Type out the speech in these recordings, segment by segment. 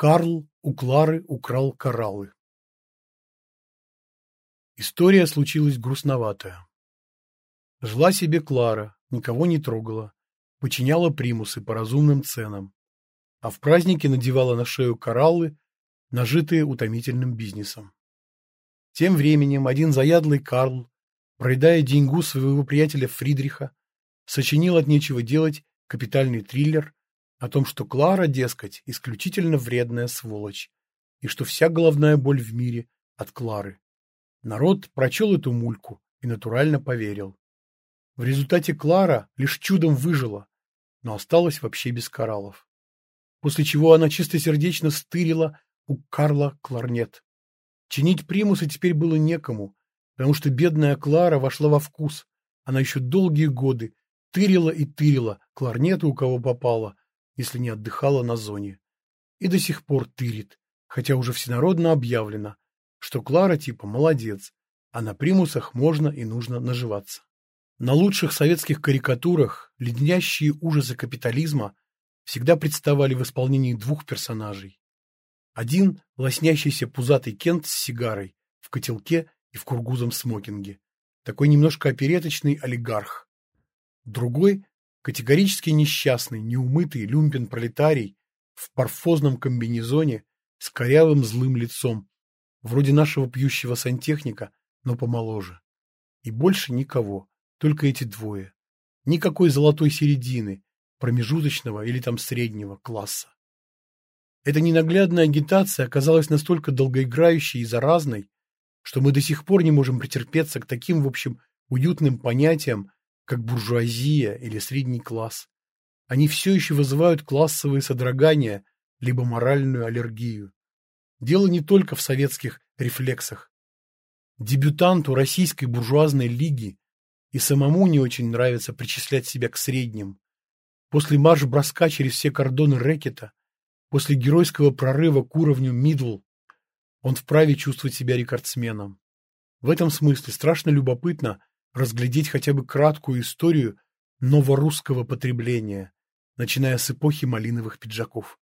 Карл у Клары украл кораллы. История случилась грустноватая. Жила себе Клара, никого не трогала, подчиняла примусы по разумным ценам, а в празднике надевала на шею кораллы, нажитые утомительным бизнесом. Тем временем один заядлый Карл, проедая деньгу своего приятеля Фридриха, сочинил от нечего делать капитальный триллер о том, что Клара, дескать, исключительно вредная сволочь, и что вся головная боль в мире от Клары. Народ прочел эту мульку и натурально поверил. В результате Клара лишь чудом выжила, но осталась вообще без кораллов. После чего она чистосердечно стырила у Карла кларнет. Чинить примусы теперь было некому, потому что бедная Клара вошла во вкус. Она еще долгие годы тырила и тырила кларнеты у кого попало, если не отдыхала на зоне. И до сих пор тырит, хотя уже всенародно объявлено, что Клара типа молодец, а на примусах можно и нужно наживаться. На лучших советских карикатурах леднящие ужасы капитализма всегда представали в исполнении двух персонажей. Один – лоснящийся пузатый Кент с сигарой, в котелке и в кургузом смокинге. Такой немножко опереточный олигарх. Другой Категорически несчастный, неумытый люмпен-пролетарий в парфозном комбинезоне с корявым злым лицом, вроде нашего пьющего сантехника, но помоложе. И больше никого, только эти двое. Никакой золотой середины, промежуточного или там среднего класса. Эта ненаглядная агитация оказалась настолько долгоиграющей и заразной, что мы до сих пор не можем претерпеться к таким, в общем, уютным понятиям, как буржуазия или средний класс. Они все еще вызывают классовые содрогания, либо моральную аллергию. Дело не только в советских рефлексах. Дебютанту российской буржуазной лиги и самому не очень нравится причислять себя к средним. После марш-броска через все кордоны рэкета, после геройского прорыва к уровню мидл, он вправе чувствовать себя рекордсменом. В этом смысле страшно любопытно, разглядеть хотя бы краткую историю новорусского потребления, начиная с эпохи малиновых пиджаков.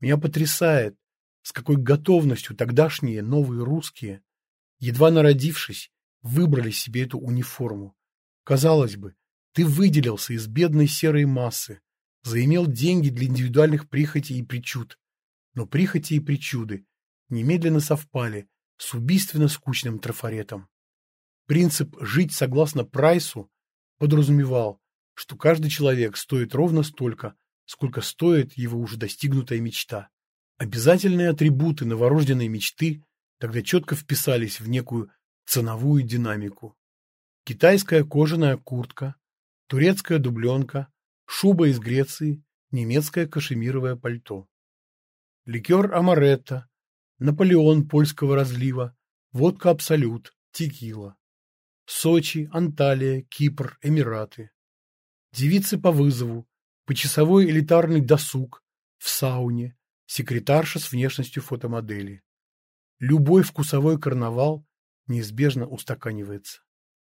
Меня потрясает, с какой готовностью тогдашние новые русские, едва народившись, выбрали себе эту униформу. Казалось бы, ты выделился из бедной серой массы, заимел деньги для индивидуальных прихотей и причуд. Но прихоти и причуды немедленно совпали с убийственно скучным трафаретом. Принцип «жить согласно прайсу» подразумевал, что каждый человек стоит ровно столько, сколько стоит его уже достигнутая мечта. Обязательные атрибуты новорожденной мечты тогда четко вписались в некую ценовую динамику. Китайская кожаная куртка, турецкая дубленка, шуба из Греции, немецкое кашемировое пальто. Ликер амаретто, Наполеон польского разлива, водка Абсолют, текила. Сочи, Анталия, Кипр, Эмираты. Девицы по вызову, почасовой элитарный досуг, в сауне, секретарша с внешностью фотомодели. Любой вкусовой карнавал неизбежно устаканивается.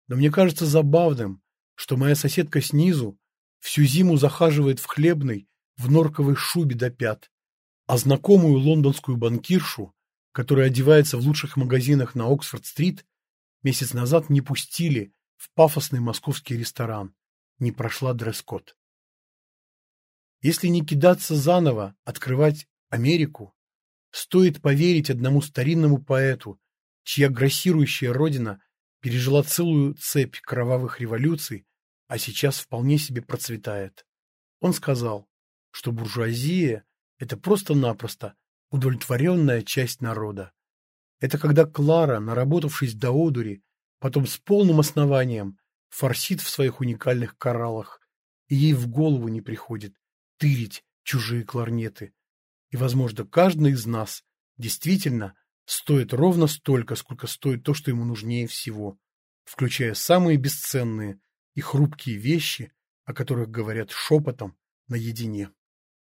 Но мне кажется забавным, что моя соседка снизу всю зиму захаживает в хлебной, в норковой шубе до пят, а знакомую лондонскую банкиршу, которая одевается в лучших магазинах на Оксфорд-стрит, месяц назад не пустили в пафосный московский ресторан. Не прошла дресс-код. Если не кидаться заново, открывать Америку, стоит поверить одному старинному поэту, чья грассирующая родина пережила целую цепь кровавых революций, а сейчас вполне себе процветает. Он сказал, что буржуазия – это просто-напросто удовлетворенная часть народа. Это когда Клара, наработавшись до одури, потом с полным основанием форсит в своих уникальных кораллах, и ей в голову не приходит тырить чужие кларнеты. И, возможно, каждый из нас действительно стоит ровно столько, сколько стоит то, что ему нужнее всего, включая самые бесценные и хрупкие вещи, о которых говорят шепотом наедине.